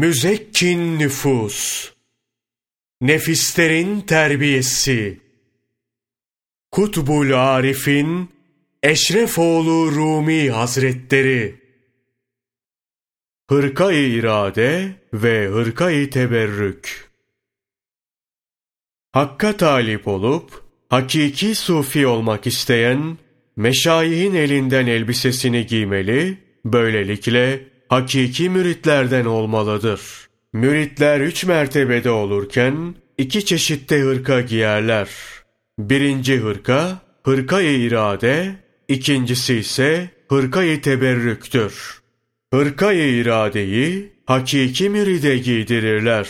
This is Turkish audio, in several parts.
Müzekkin nüfus, nefislerin terbiyesi, Kutbul Arif'in Eşrefoğlu Rumi Hazretleri, Hırka-i irade ve hırka-i teberrük. Hakka talip olup, hakiki sufi olmak isteyen, meşayihin elinden elbisesini giymeli, böylelikle hakiki müritlerden olmalıdır. Müritler üç mertebede olurken, iki çeşitte hırka giyerler. Birinci hırka, hırka-i irade, ikincisi ise hırka-i teberrüktür. Hırka-i iradeyi hakiki müride giydirirler.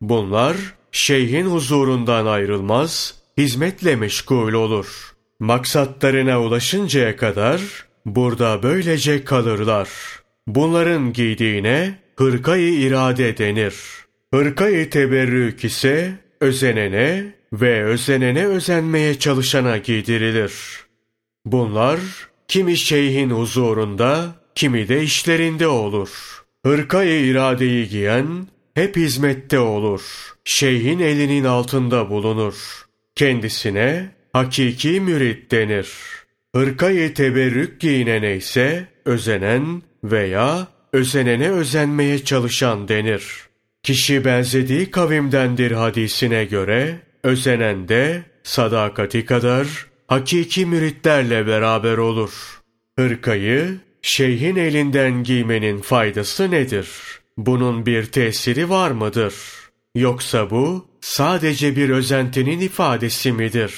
Bunlar şeyhin huzurundan ayrılmaz, hizmetle meşgul olur. Maksatlarına ulaşıncaya kadar burada böylece kalırlar. Bunların giydiğine hırkayı irade denir. Hırkayı teberrük ise özenene ve özenene özenmeye çalışana giydirilir. Bunlar kimi şeyhin huzurunda, kimi de işlerinde olur. Hırkayı iradeyi giyen hep hizmette olur. Şeyhin elinin altında bulunur. Kendisine hakiki mürit denir. Hırkayı teberrük giyinene ise özenen veya özenene özenmeye çalışan denir. Kişi benzediği kavimdendir hadisine göre, özenen de sadakati kadar hakiki müritlerle beraber olur. Hırkayı şeyhin elinden giymenin faydası nedir? Bunun bir tesiri var mıdır? Yoksa bu sadece bir özentinin ifadesi midir?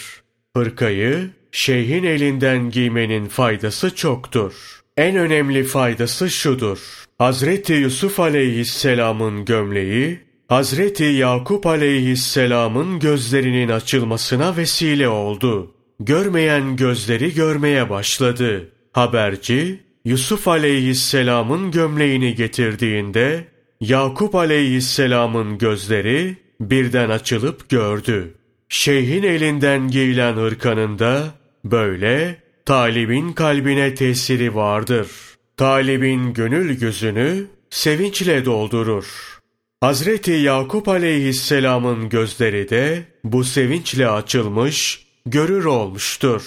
Hırkayı şeyhin elinden giymenin faydası çoktur. En önemli faydası şudur. Hazreti Yusuf aleyhisselamın gömleği, Hazreti Yakup aleyhisselamın gözlerinin açılmasına vesile oldu. Görmeyen gözleri görmeye başladı. Haberci, Yusuf aleyhisselamın gömleğini getirdiğinde, Yakup aleyhisselamın gözleri birden açılıp gördü. Şeyhin elinden giyilen hırkanın da böyle talibin kalbine tesiri vardır. Talibin gönül gözünü sevinçle doldurur. Hazreti Yakup aleyhisselamın gözleri de bu sevinçle açılmış, görür olmuştur.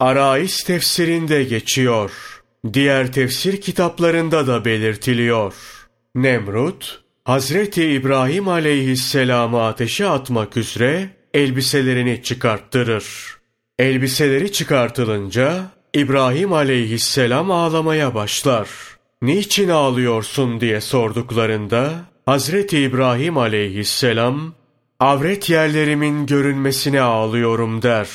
Arais tefsirinde geçiyor. Diğer tefsir kitaplarında da belirtiliyor. Nemrut, Hazreti İbrahim aleyhisselamı ateşe atmak üzere elbiselerini çıkarttırır. Elbiseleri çıkartılınca İbrahim aleyhisselam ağlamaya başlar. Niçin ağlıyorsun diye sorduklarında Hazreti İbrahim aleyhisselam avret yerlerimin görünmesine ağlıyorum der.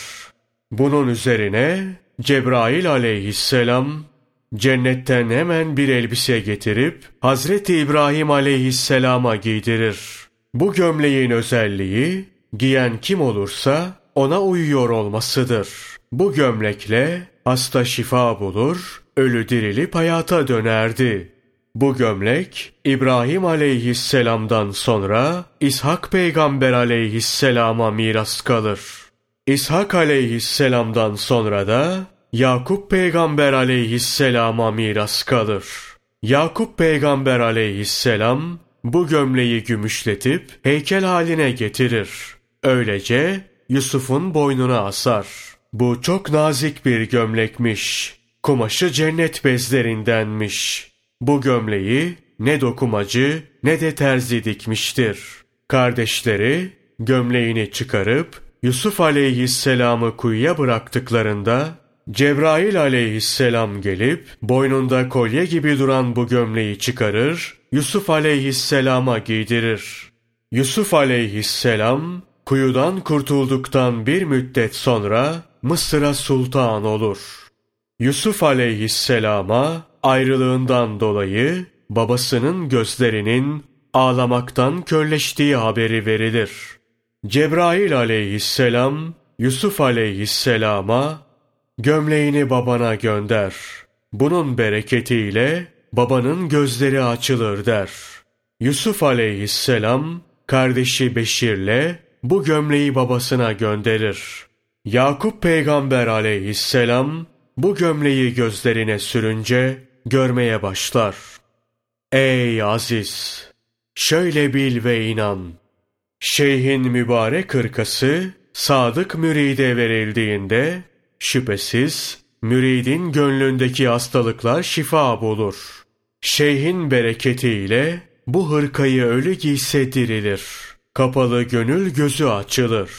Bunun üzerine Cebrail aleyhisselam cennetten hemen bir elbise getirip Hazreti İbrahim aleyhisselama giydirir. Bu gömleğin özelliği giyen kim olursa ona uyuyor olmasıdır. Bu gömlekle hasta şifa bulur, ölü dirilip hayata dönerdi. Bu gömlek İbrahim aleyhisselamdan sonra İshak peygamber aleyhisselama miras kalır. İshak aleyhisselamdan sonra da Yakup peygamber aleyhisselama miras kalır. Yakup peygamber aleyhisselam bu gömleği gümüşletip heykel haline getirir. Öylece Yusuf'un boynuna asar. Bu çok nazik bir gömlekmiş. Kumaşı cennet bezlerindenmiş. Bu gömleği ne dokumacı ne de terzi dikmiştir. Kardeşleri gömleğini çıkarıp Yusuf aleyhisselamı kuyuya bıraktıklarında Cebrail aleyhisselam gelip boynunda kolye gibi duran bu gömleği çıkarır, Yusuf aleyhisselama giydirir. Yusuf aleyhisselam kuyudan kurtulduktan bir müddet sonra Mısır'a sultan olur. Yusuf aleyhisselama ayrılığından dolayı babasının gözlerinin ağlamaktan körleştiği haberi verilir. Cebrail aleyhisselam Yusuf aleyhisselama gömleğini babana gönder. Bunun bereketiyle babanın gözleri açılır der. Yusuf aleyhisselam kardeşi Beşir'le bu gömleği babasına gönderir. Yakup peygamber aleyhisselam bu gömleği gözlerine sürünce görmeye başlar. Ey aziz! şöyle bil ve inan. Şeyhin mübarek hırkası sadık müride verildiğinde şüphesiz müridin gönlündeki hastalıklar şifa bulur. Şeyhin bereketiyle bu hırkayı ölü giyse dirilir. Kapalı gönül gözü açılır.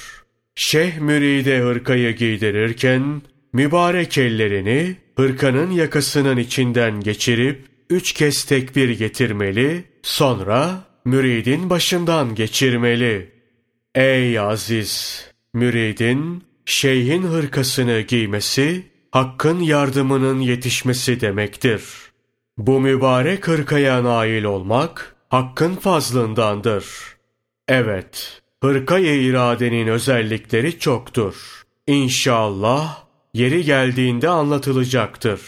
Şeyh müride hırkayı giydirirken mübarek ellerini hırkanın yakasının içinden geçirip üç kez tekbir getirmeli, sonra müridin başından geçirmeli. Ey aziz! Müridin, şeyhin hırkasını giymesi, hakkın yardımının yetişmesi demektir. Bu mübarek hırkaya nail olmak, hakkın fazlındandır. Evet, hırkaya iradenin özellikleri çoktur. İnşallah, yeri geldiğinde anlatılacaktır.